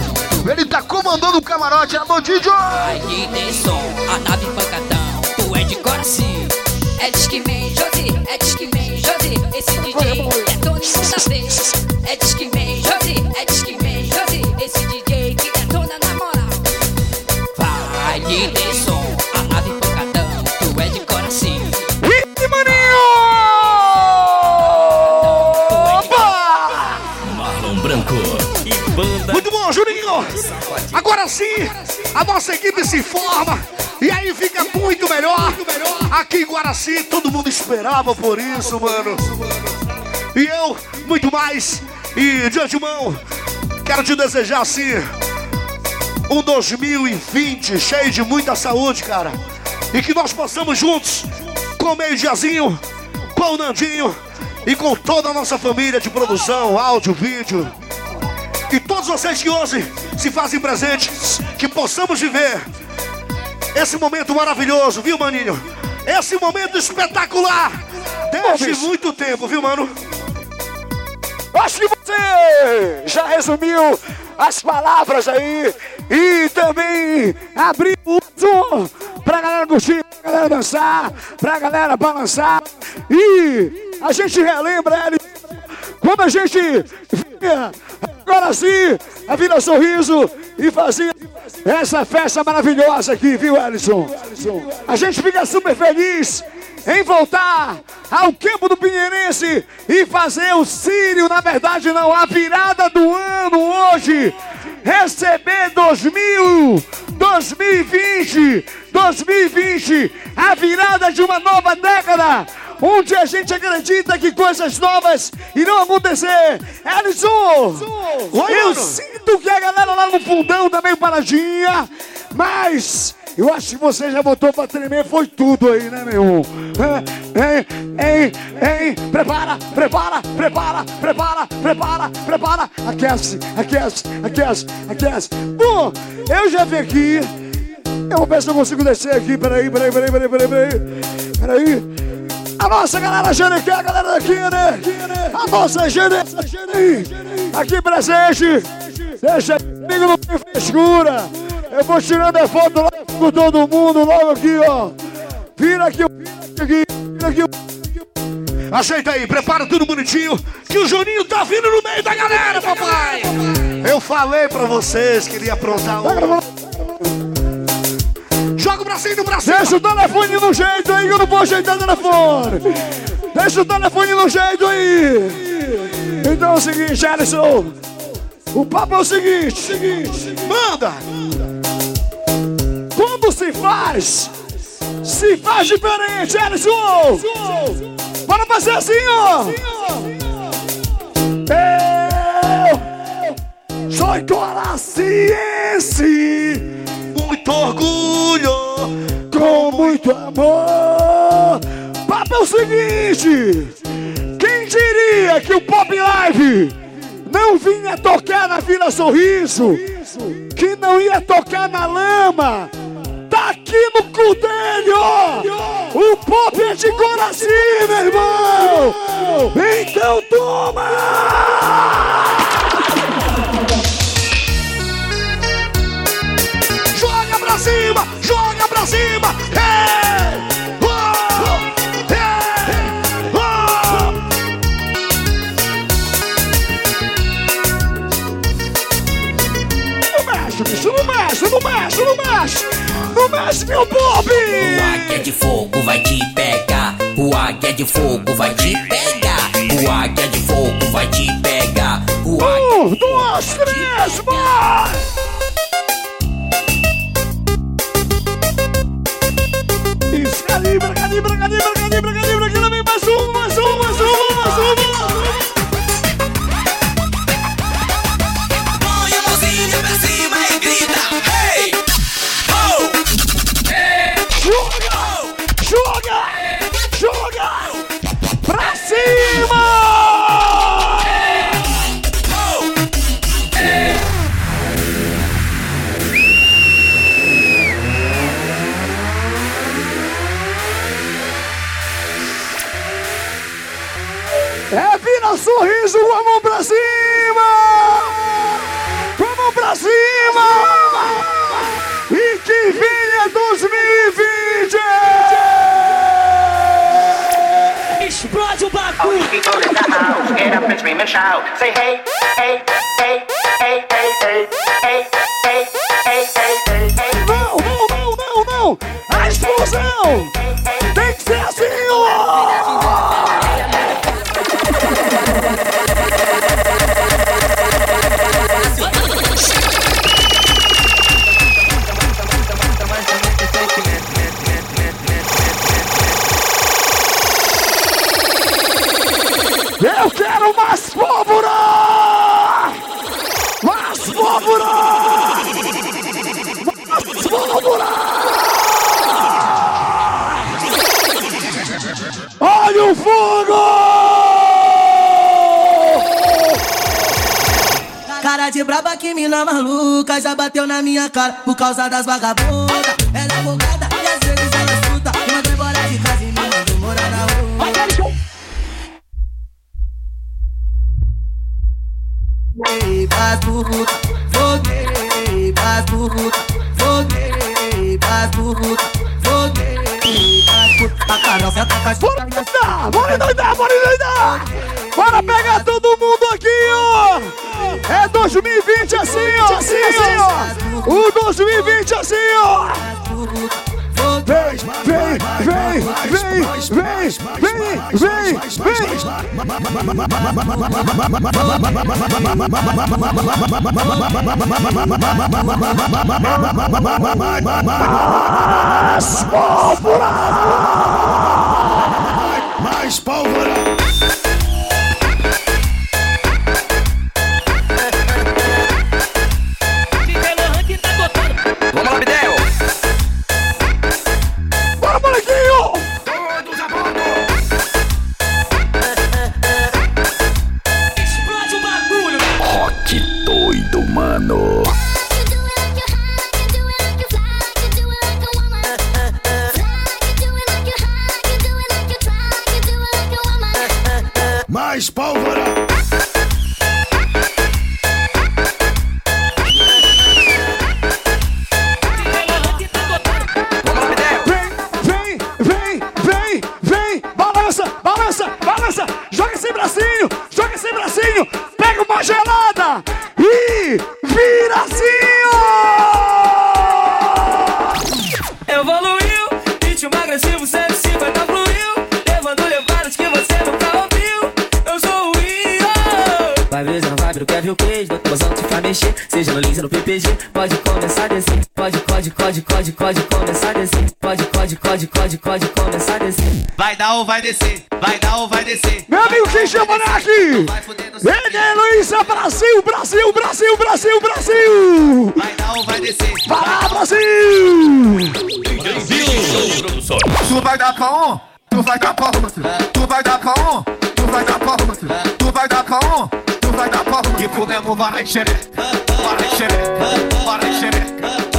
Speaker 19: Ele tá comandando o camarote. Né, Alô, Didio!
Speaker 28: que tem som, a nave pancadão. Tu é de coração. É disque man, Josi, é disque man, Josi. Esse DJ é
Speaker 3: todo mundo na vez. Se forma e aí fica muito melhor. Aqui em Guaraci, todo mundo esperava por isso, mano. E eu, muito mais. E de antemão, quero te desejar assim um 2020 cheio de muita saúde, cara. E que nós possamos juntos comer o diazinho com o Nandinho e com toda a nossa família de produção, áudio, vídeo. E todos vocês que hoje se fazem presente, que possamos viver esse momento maravilhoso, viu, maninho? Esse momento espetacular. Desde muito tempo, viu, mano?
Speaker 30: Acho que você já resumiu as palavras aí e também abriu o som pra galera curtir, pra galera dançar, pra galera balançar. E a gente relembra ele quando a gente via agora sim a Vila Sorriso e fazia essa festa maravilhosa aqui, viu, Ellison? A gente fica super feliz em voltar ao campo do Pinheirense e fazer o Sírio, na verdade não, a virada do ano hoje. Receber 2000, 2020, 2020, a virada de uma nova década, onde a gente acredita que coisas novas irão acontecer. Ellison, eu sinto que a galera lá no fundão tá meio paradinha, mas eu acho que você já botou pra tremer, foi tudo aí, né, meu? Hein, hein, hein, prepara, prepara, prepara, prepara, prepara, prepara, aquece, aquece, aquece, aquece. Bom, eu já vim aqui, eu vou ver se eu consigo descer aqui, peraí, peraí, peraí, peraí, peraí, peraí, peraí. A nossa galera GNQ, a galera daqui, né? A nossa GNQ, aqui presente, deixa comigo não tem frescura. Eu vou tirando a foto lá com todo mundo, logo aqui, ó. Vira aqui, aqui, vira aqui.
Speaker 3: Ajeita aí, prepara tudo bonitinho, que o Juninho tá vindo no meio da galera, papai. Eu falei pra vocês que ele ia aprontar um. Joga o bracinho pra cima.
Speaker 30: Deixa o telefone no jeito aí, que eu não vou ajeitar o telefone. Deixa o telefone no jeito aí. Então é o seguinte, Alisson. O papo é o seguinte, seguinte.
Speaker 3: Manda!
Speaker 30: Quando se faz, se faz diferente, Alisson. Bora fazer assim, ó. Eu sou coraciense.
Speaker 3: Muito orgulho.
Speaker 30: Com muito amor. Papo é o seguinte. Quem diria que o Pop Live não vinha tocar na Vila Sorriso? Que não ia tocar na lama? Tá aqui no cu dele, ó! O pop é de coração, meu irmão! Então toma!
Speaker 3: Cima, joga pra cima! Hey! Oh! Hey! Oh!
Speaker 30: Não mexe, bicho, não mexe, não mexe, não mexe! Não mexe, meu pop!
Speaker 26: O águia de fogo vai te pegar. O águia de fogo vai te pegar. O águia de fogo vai te pegar. O águia
Speaker 30: Um, dois, três, vai! Calibra, calibra, calibra, calibra, sorriso com a mão pra cima! Com a mão pra cima! E que venha 2020!
Speaker 18: All you people in the house, get up and scream and shout. Say hey, hey, hey, hey, hey, hey, hey, hey, hey, hey, hey, hey.
Speaker 30: Não, não, não, não, não! A explosão! Tem que ser assim, ó! Eu quero mais
Speaker 5: braba que mina maluca já bateu na minha cara por causa das vagabundas.
Speaker 30: Spóbora! Pega uma gelada e vira assim, ó!
Speaker 18: Evoluiu, ritmo agressivo 150 fluiu, levando levadas que você nunca ouviu. Eu sou o Rio.
Speaker 31: Vai ver, não vai ver o Kevin o queijo, do tabuzão te faz mexer, seja no Lins ou no PPG, pode começar a descer, pode, pode, pode, pode, começar a descer, pode, pode, pode, pode, pode começar a descer.
Speaker 8: Vai dar ou vai descer, vai dar ou vai descer.
Speaker 30: Meu amigo, quem chama aqui? Ele é Luísa Brasil, Brasil, Brasil, Brasil, Brasil!
Speaker 8: Vai dar ou vai descer.
Speaker 30: Vai lá, Brasil!
Speaker 23: Tu vai dar pra um, tu vai dar pra outro. Tu vai dar pra um, tu vai dar pra outro. Tu vai dar pra um, tu vai dar pra outro.
Speaker 8: Que comemos vai xereca, vai xereca, vai xereca,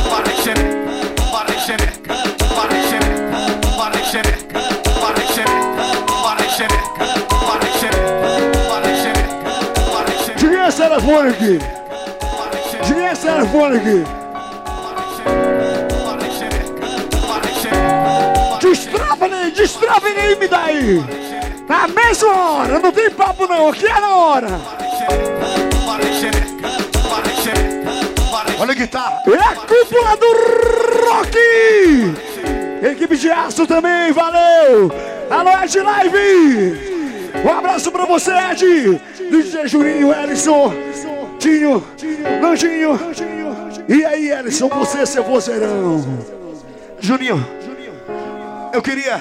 Speaker 8: de quem
Speaker 30: é esse telefone aqui? Destrava nele, destrava nele me dá aí! Tá na mesma hora, não tem papo não, aqui é na hora!
Speaker 3: Olha a guitarra!
Speaker 30: É a cúpula do rock! Equipe de aço também, valeu! Alô, Ed Live! Um abraço pra você, Ed! DJ Juninho, Ellison, Tinho, Lanjinho. E aí, Ellison, você, seu vozeirão?
Speaker 3: Juninho, eu queria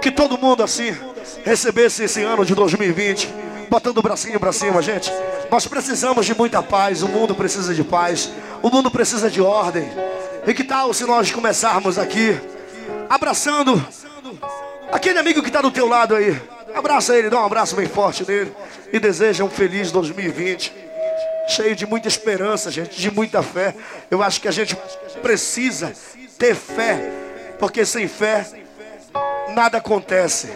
Speaker 3: que todo mundo assim recebesse esse ano de 2020, botando o bracinho pra cima, gente. Nós precisamos de muita paz, o mundo precisa de paz, o mundo precisa de ordem. E que tal se nós começarmos aqui abraçando aquele amigo que está do teu lado aí? Abraça ele, dá um abraço bem forte nele e deseja um feliz 2020. Cheio de muita esperança, gente, de muita fé. Eu acho que a gente precisa ter fé, porque sem fé nada acontece.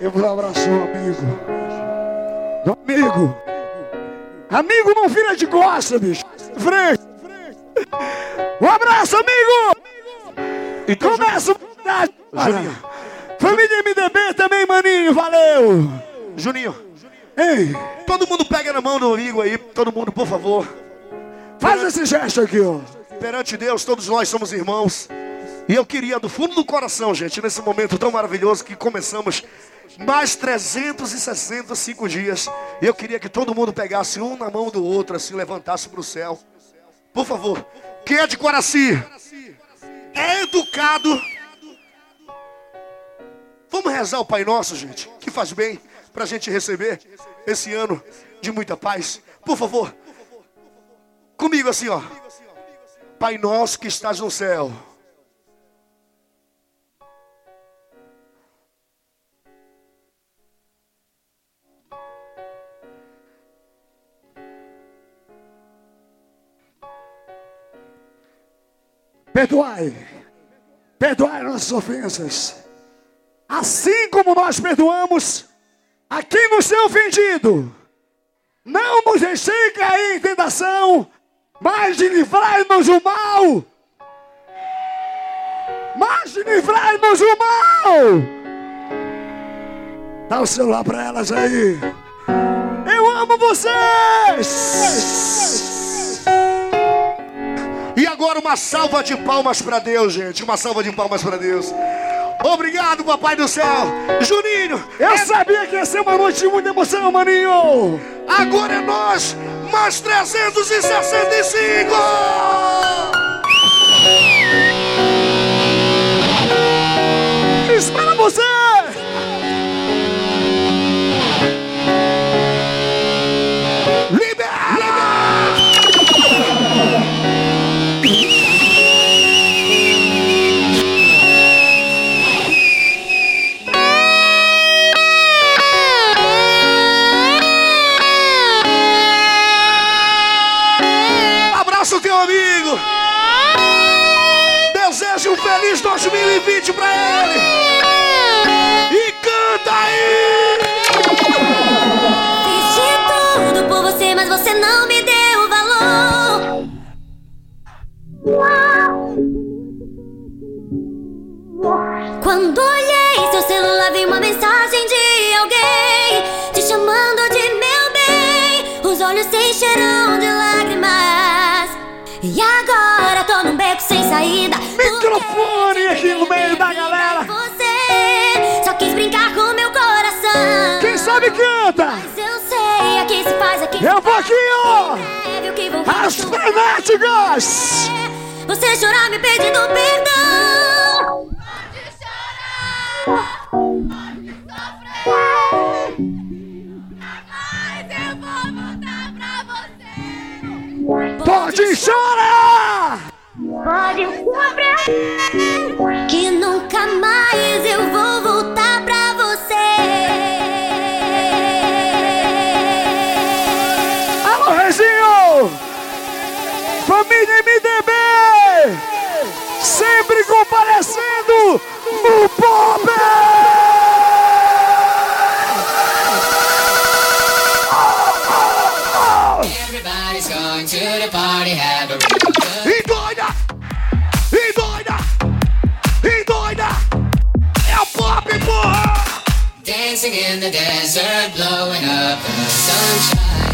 Speaker 30: Eu vou abraçar um amigo. Amigo. Amigo não vira de costa, bicho. Frente. Um abraço, amigo.
Speaker 3: Então,
Speaker 30: Começa a Família MDB também, maninho. Valeu.
Speaker 3: Juninho. Ei, todo mundo pega na mão do amigo aí, todo mundo, por favor.
Speaker 30: Faz esse gesto aqui, ó.
Speaker 3: Perante Deus, todos nós somos irmãos. E eu queria, do fundo do coração, gente, nesse momento tão maravilhoso que começamos mais 365 dias, eu queria que todo mundo pegasse um na mão do outro, assim, levantasse para o céu. Por favor, quem é de Coraci? É educado. Vamos rezar o Pai Nosso, gente, que faz bem para a gente receber esse ano de muita paz. Por favor, comigo assim, ó. Pai Nosso que estás no céu.
Speaker 30: Perdoai. Perdoai nossas ofensas. Assim como nós perdoamos a quem nos tem ofendido. Não nos deixei cair em tentação, mas livrai-nos do mal. Mas livrai-nos do mal. Dá o celular para elas aí. Eu amo vocês!
Speaker 3: Agora uma salva de palmas para Deus, gente. Uma salva de palmas para Deus. Obrigado, papai do céu. Juninho.
Speaker 30: Eu é... sabia que ia ser uma noite de muita emoção, maninho.
Speaker 3: Agora é nós, mais 365.
Speaker 30: Espera você.
Speaker 11: Encheram de lágrimas. E agora tô num beco sem saída.
Speaker 30: Microfone aqui no meio da galera.
Speaker 11: Você só quis brincar com meu coração.
Speaker 30: Quem sabe canta.
Speaker 11: Mas eu sei, aqui se faz, aqui se faz.
Speaker 30: aqui, ó.
Speaker 11: Escreve o que vão
Speaker 30: As frenéticas.
Speaker 11: Você chorar me pedindo perdão.
Speaker 30: Pode chorar.
Speaker 11: Pode soprar. Que nunca mais eu vou voltar pra você.
Speaker 30: Alô, Reginho. Família MDB. Sempre comparecendo no pop.
Speaker 7: Dancing in the desert, blowing up the sunshine.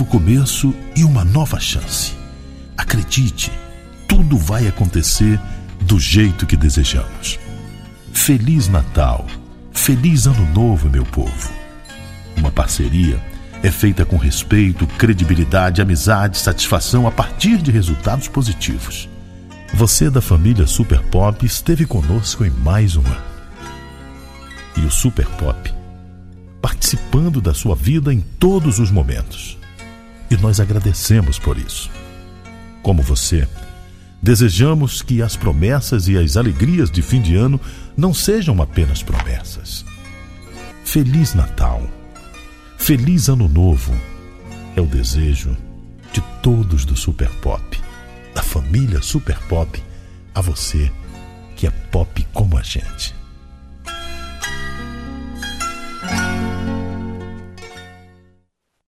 Speaker 32: Novo começo e uma nova chance. Acredite, tudo vai acontecer do jeito que desejamos. Feliz Natal, feliz Ano Novo, meu povo. Uma parceria é feita com respeito, credibilidade, amizade, satisfação a partir de resultados positivos. Você da família Super Pop esteve conosco em mais um ano. E o Super Pop participando da sua vida em todos os momentos. E nós agradecemos por isso. Como você, desejamos que as promessas e as alegrias de fim de ano não sejam apenas promessas. Feliz Natal! Feliz Ano Novo! É o desejo de todos do Super Pop, da família Super Pop, a você que é pop como a gente.